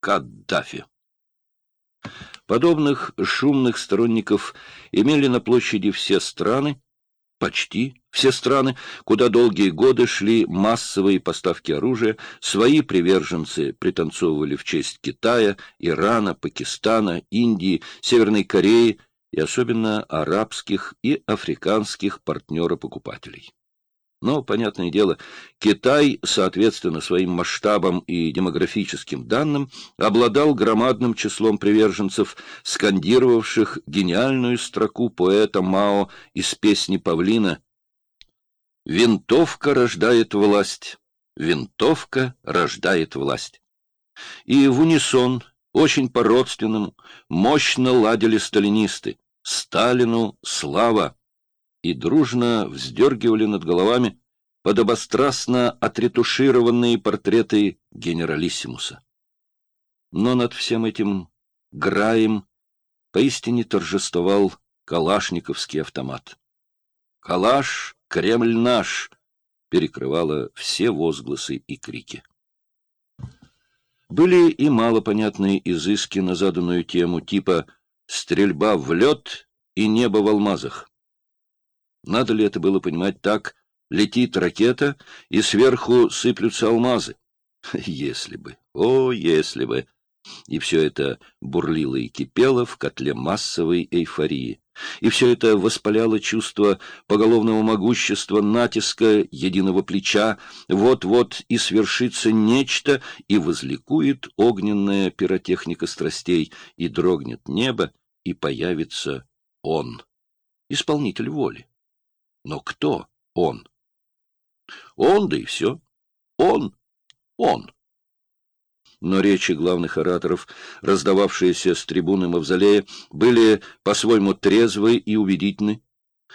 Каддафи. Подобных шумных сторонников имели на площади все страны, почти все страны, куда долгие годы шли массовые поставки оружия, свои приверженцы пританцовывали в честь Китая, Ирана, Пакистана, Индии, Северной Кореи и особенно арабских и африканских партнера-покупателей. Но, понятное дело, Китай, соответственно своим масштабам и демографическим данным, обладал громадным числом приверженцев, скандировавших гениальную строку поэта Мао из песни Павлина «Винтовка рождает власть, винтовка рождает власть». И в унисон, очень по-родственному, мощно ладили сталинисты «Сталину слава!» И дружно вздергивали над головами подобострастно отретушированные портреты генералиссимуса. Но над всем этим граем поистине торжествовал калашниковский автомат. «Калаш, Кремль наш!» перекрывала все возгласы и крики. Были и малопонятные изыски на заданную тему, типа «стрельба в лед» и «небо в алмазах». Надо ли это было понимать так? Летит ракета, и сверху сыплются алмазы. Если бы, о, если бы! И все это бурлило и кипело в котле массовой эйфории. И все это воспаляло чувство поголовного могущества, натиска, единого плеча. Вот-вот и свершится нечто, и возликует огненная пиротехника страстей, и дрогнет небо, и появится он, исполнитель воли. Но кто он? Он, да и все. Он, он. Но речи главных ораторов, раздававшиеся с трибуны Мавзолея, были по-своему трезвы и убедительны.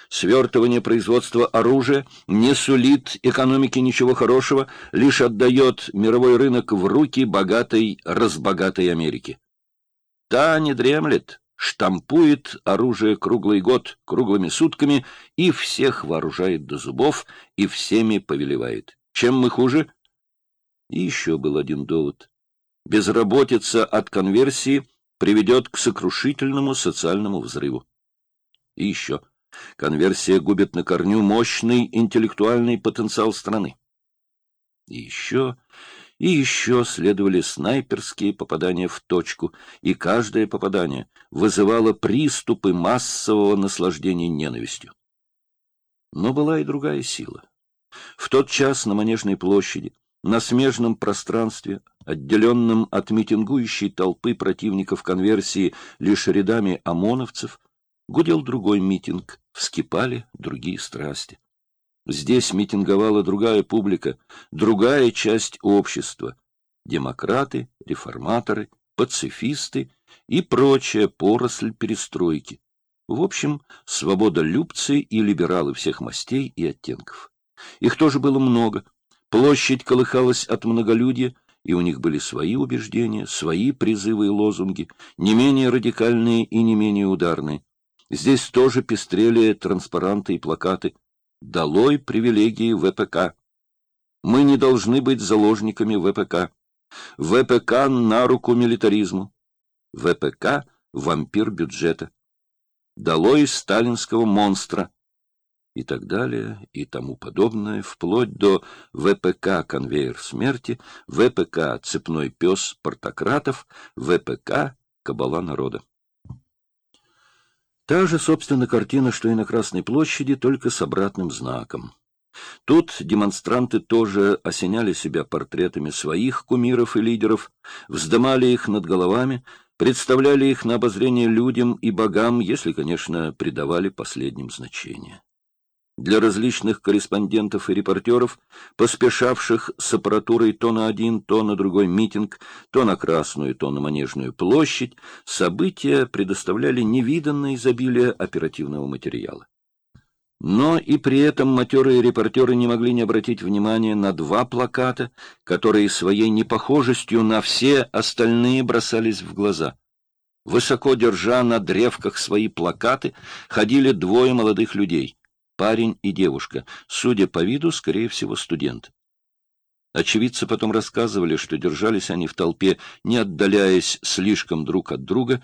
Свертывание производства оружия не сулит экономике ничего хорошего, лишь отдает мировой рынок в руки богатой, разбогатой Америки. Та не дремлет, штампует оружие круглый год, круглыми сутками, и всех вооружает до зубов, и всеми повелевает. Чем мы хуже? И еще был один довод. Безработица от конверсии приведет к сокрушительному социальному взрыву. И еще. Конверсия губит на корню мощный интеллектуальный потенциал страны. И еще и еще следовали снайперские попадания в точку, и каждое попадание вызывало приступы массового наслаждения ненавистью. Но была и другая сила. В тот час на Манежной площади, на смежном пространстве, отделенном от митингующей толпы противников конверсии лишь рядами ОМОНовцев, гудел другой митинг, вскипали другие страсти. Здесь митинговала другая публика, другая часть общества — демократы, реформаторы, пацифисты и прочая поросль перестройки. В общем, свободолюбцы и либералы всех мастей и оттенков. Их тоже было много. Площадь колыхалась от многолюдия, и у них были свои убеждения, свои призывы и лозунги, не менее радикальные и не менее ударные. Здесь тоже пестрели транспаранты и плакаты Долой привилегии ВПК. Мы не должны быть заложниками ВПК. ВПК на руку милитаризму. ВПК — вампир бюджета. Долой сталинского монстра. И так далее, и тому подобное, вплоть до ВПК «Конвейер смерти», ВПК «Цепной пес портократов», ВПК «Кабала народа». Та же, собственно, картина, что и на Красной площади, только с обратным знаком. Тут демонстранты тоже осеняли себя портретами своих кумиров и лидеров, вздымали их над головами, представляли их на обозрение людям и богам, если, конечно, придавали последним значение для различных корреспондентов и репортеров, поспешавших с аппаратурой то на один, то на другой митинг, то на Красную, то на Манежную площадь, события предоставляли невиданное изобилие оперативного материала. Но и при этом матерые репортеры не могли не обратить внимания на два плаката, которые своей непохожестью на все остальные бросались в глаза. Высоко держа на древках свои плакаты, ходили двое молодых людей — парень и девушка, судя по виду, скорее всего, студент. Очевидцы потом рассказывали, что держались они в толпе, не отдаляясь слишком друг от друга,